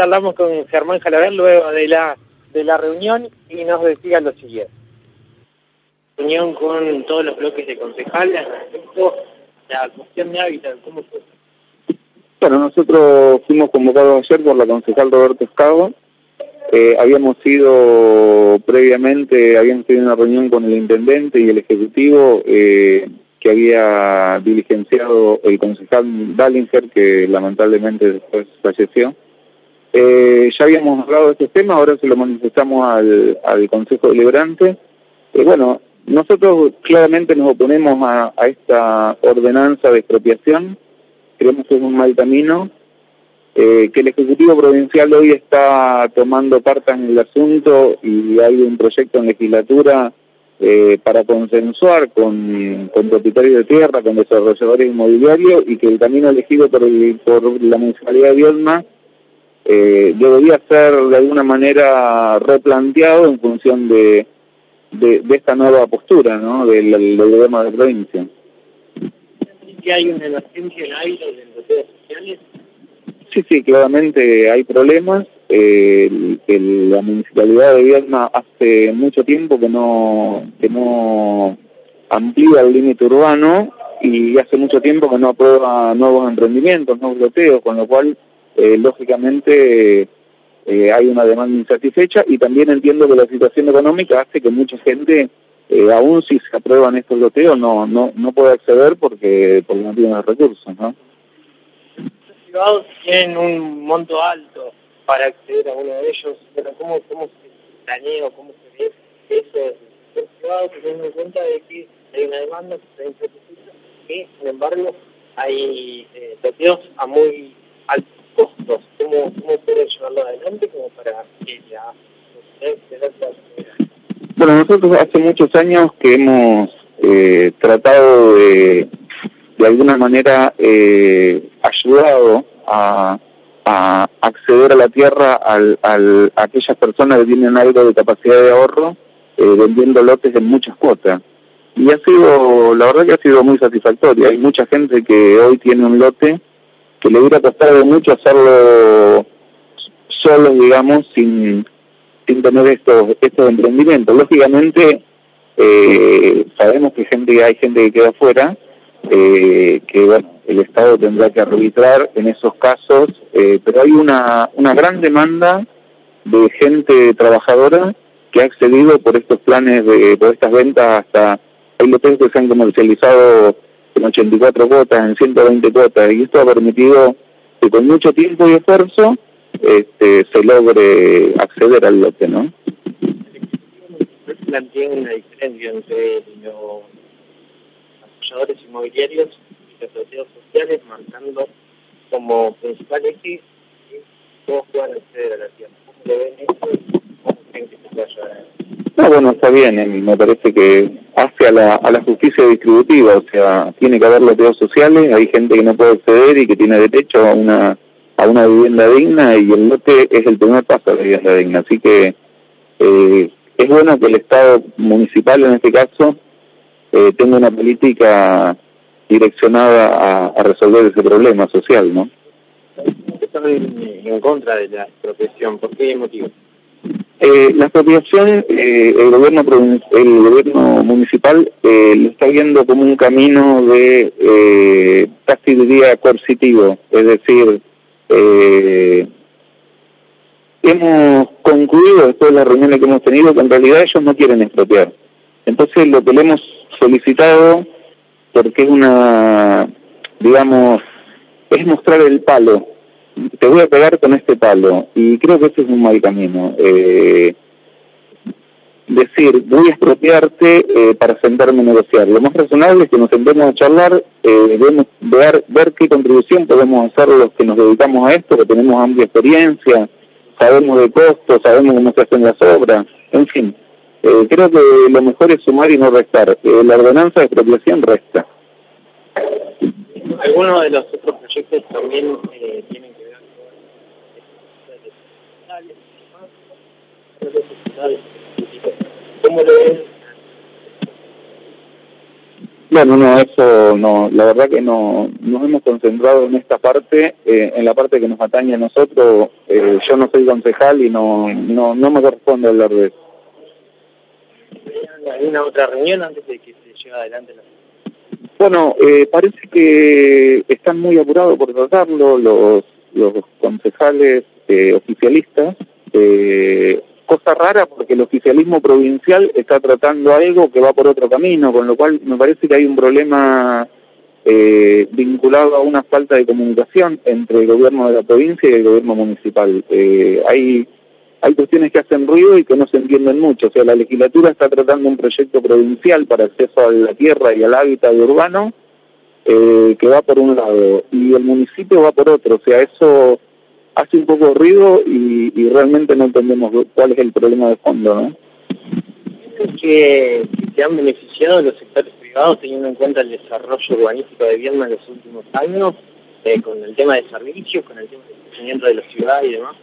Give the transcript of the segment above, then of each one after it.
charlamos con Germán Jalaver luego de la, de la reunión y nos decía lo siguiente. Reunión con todos los bloques de concejales respecto a la cuestión de hábitat, ¿cómo fue? Bueno, nosotros fuimos convocados ayer por la concejal Roberto Escavo. Eh, habíamos ido previamente, habíamos tenido una reunión con el intendente y el ejecutivo eh, que había diligenciado el concejal Dallinger, que lamentablemente después falleció. Eh, ya habíamos hablado de este tema, ahora se lo manifestamos al, al Consejo Deliberante. Eh, bueno, nosotros claramente nos oponemos a, a esta ordenanza de expropiación creemos que es un mal camino, eh, que el Ejecutivo Provincial hoy está tomando cartas en el asunto y hay un proyecto en legislatura eh, para consensuar con, con, propietarios de tierra, con desarrolladores inmobiliarios y que el camino elegido por, por la Municipalidad de Viedma eh, debería ser de alguna manera replanteado en función de, de, de esta nueva postura ¿no? del, del gobierno de la provincia que hay una emergencia en aire de los sociales? Sí, sí, claramente hay problemas. Eh, el, la municipalidad de Viedma hace mucho tiempo que no que no amplía el límite urbano y hace mucho tiempo que no aprueba nuevos emprendimientos, nuevos loteos, con lo cual, eh, lógicamente, eh, hay una demanda insatisfecha y también entiendo que la situación económica hace que mucha gente eh, aún si se aprueban estos loteos no no no puede acceder porque porque no tiene recursos ¿no? los privados tienen un monto alto para acceder a uno de ellos pero cómo cómo se planea o cómo se ve eso los privados teniendo en cuenta de que hay una demanda que se insatisfecha que sin embargo hay eh, loteos a muy cómo puede llevarlo adelante como para que se bueno, nosotros hace muchos años que hemos eh, tratado de, de alguna manera, eh, ayudado a, a, acceder a la tierra al, a aquellas personas que tienen algo de capacidad de ahorro, eh, vendiendo lotes en muchas cuotas. Y ha sido, la verdad que ha sido muy satisfactorio. Hay mucha gente que hoy tiene un lote que le hubiera costado mucho hacerlo solo, digamos, sin sin tener estos, estos emprendimientos. Lógicamente, eh, sabemos que gente hay gente que queda afuera, eh, que bueno, el Estado tendrá que arbitrar en esos casos, eh, pero hay una, una gran demanda de gente trabajadora que ha accedido por estos planes, de, por estas ventas hasta, hay lotes que se han comercializado en 84 cuotas, en 120 cuotas, y esto ha permitido que con mucho tiempo y esfuerzo este, se logre acceder al lote, ¿no? plantea una diferencia entre los apoyadores inmobiliarios y los loteos sociales, marcando como principal eje que todos puedan acceder a la tierra. ¿Cómo lo ven esto? ¿Cómo creen que se vaya no, bueno, está bien, me parece que hace a la, a la justicia distributiva, o sea, tiene que haber loteos sociales, hay gente que no puede acceder y que tiene derecho a una a una vivienda digna y el lote es el primer paso a la vivienda digna. Así que eh, es bueno que el Estado municipal, en este caso, eh, tenga una política direccionada a, resolver ese problema social, ¿no? Están en contra de la expropiación, ¿por qué motivo? Eh, la expropiación, eh, el gobierno el gobierno municipal eh, lo está viendo como un camino de eh, casi diría coercitivo, es decir, eh, hemos concluido después de las reuniones que hemos tenido que en realidad ellos no quieren expropiar. Entonces lo que le hemos solicitado, porque es una, digamos, es mostrar el palo. Te voy a pegar con este palo. Y creo que ese es un mal camino. Eh, decir, voy a expropiarte eh, para sentarme a negociar. Lo más razonable es que nos sentemos a charlar, eh, debemos ver, ver qué contribución podemos hacer los que nos dedicamos a esto, que tenemos amplia experiencia, sabemos de costos, sabemos cómo se hacen las obras, en fin. Eh, creo que lo mejor es sumar y no restar. Eh, la ordenanza de expropiación resta. Algunos de los otros proyectos también eh, tienen que ver ¿Cómo lo ven? Bueno, no, eso no, la verdad que no nos hemos concentrado en esta parte, eh, en la parte que nos atañe a nosotros. Eh, yo no soy concejal y no, no, no me corresponde hablar de eso. ¿Alguna otra reunión antes de que se lleve adelante la bueno, eh, parece que están muy apurados por tratarlo los, los concejales eh, oficialistas. Eh, cosa rara porque el oficialismo provincial está tratando algo que va por otro camino, con lo cual me parece que hay un problema eh, vinculado a una falta de comunicación entre el gobierno de la provincia y el gobierno municipal. Eh, hay, hay cuestiones que hacen ruido y que no se entienden mucho. O sea, la legislatura está tratando un proyecto provincial para acceso a la tierra y al hábitat urbano eh, que va por un lado y el municipio va por otro. O sea, eso hace un poco de ruido y, y, realmente no entendemos cuál es el problema de fondo, ¿no? que se han beneficiado los sectores privados teniendo en cuenta el desarrollo urbanístico de Viedma en los últimos años, eh, con el tema de servicios, con el tema del crecimiento de la ciudad y demás?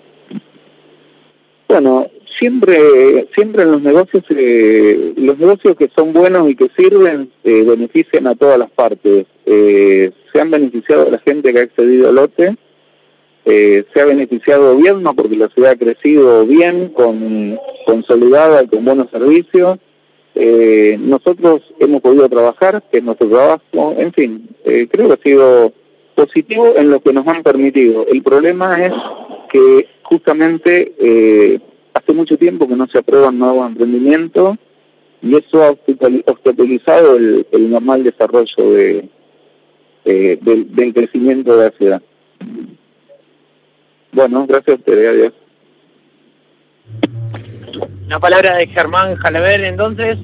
Bueno, siempre, siempre en los negocios, eh, los negocios que son buenos y que sirven eh, benefician a todas las partes. Eh, se han beneficiado a la gente que ha accedido al lote, eh, se ha beneficiado Viedma porque la ciudad ha crecido bien, con, consolidada y con buenos servicios. Eh, nosotros hemos podido trabajar, que es nuestro trabajo, en fin, eh, creo que ha sido positivo en lo que nos han permitido. El problema es que justamente eh, hace mucho tiempo que no se aprueban nuevos emprendimientos y eso ha obstaculizado el, el normal desarrollo de, eh, del crecimiento de la ciudad. Bueno, gracias a ustedes, adiós. La palabra de Germán Jalaber, entonces.